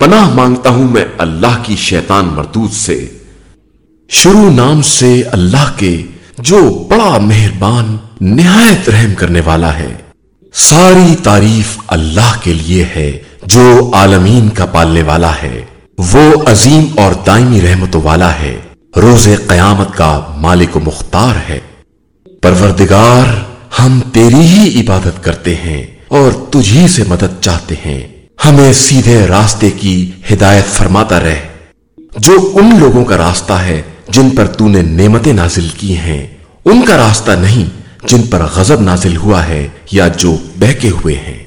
پناہ مانگتا ہوں میں اللہ کی شیطان مردود سے۔ شروع نام سے اللہ کے جو بڑا مہربان، نہایت رحم کرنے والا ہے۔ ساری تعریف اللہ کے لیے ہے، جو عالمین کا پالنے والا ہے۔ وہ عظیم اور دائمی رحمتوں والا ہے۔ روز قیامت کا مالک و مختار ہے۔ پروردگار، ہم تیری ہی عبادت کرتے ہیں اور تجھی سے مدد چاہتے ہیں۔ ہمیں سیدھے راستے کی ہدایت فرماتا رہ جو ان لوگوں کا راستہ ہے جن پر تو نے نعمتیں نازل کی ہیں، ان کا راستہ نہیں جن پر غضب نازل ہوا ہے یا جو بہکے ہوئے ہیں۔